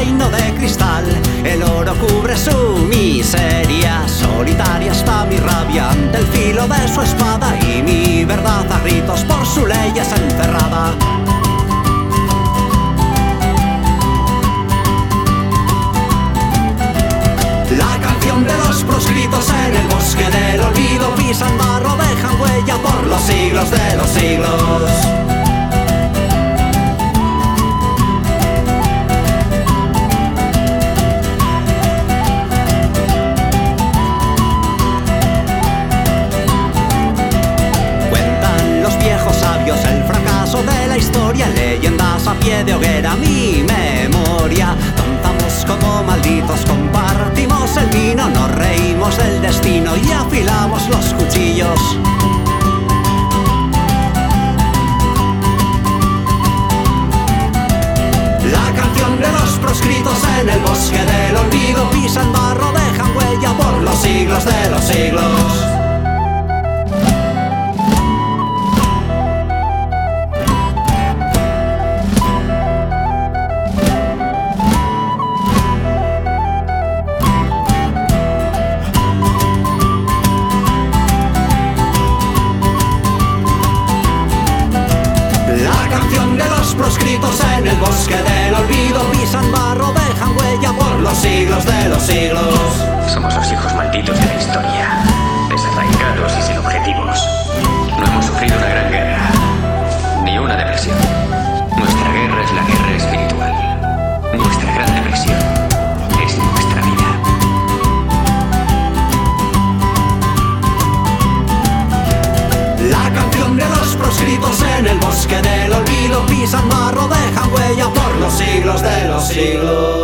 reino de cristal, el oro cubre su miseria. Solitaria está mi rabia ante el filo de su espada y mi verdad a gritos por su ley es encerrada. La canción de los proscritos en el bosque del olvido pisan barro, dejan huella por los siglos de los siglos. Historia, leyendas a pie de hoguera, mi memoria. Contamos como malditos, compartimos el vino, nos reímos del destino y afilamos los cuchillos. La canción de los proscritos en el bosque del olvido pisan barro, dejan huella por los siglos de los siglos. Canción de los proscritos en el bosque del olvido pisan barro, dejan huella por los siglos de los siglos. Somos los hijos malditos de la historia, desarraigados y sin objetivos. No hemos sufrido una gran guerra, ni una depresión. Nuestra guerra es la guerra espiritual. Nuestra Canción de los proscritos en el bosque del olvido pisan barro, dejan huella por los siglos de los siglos.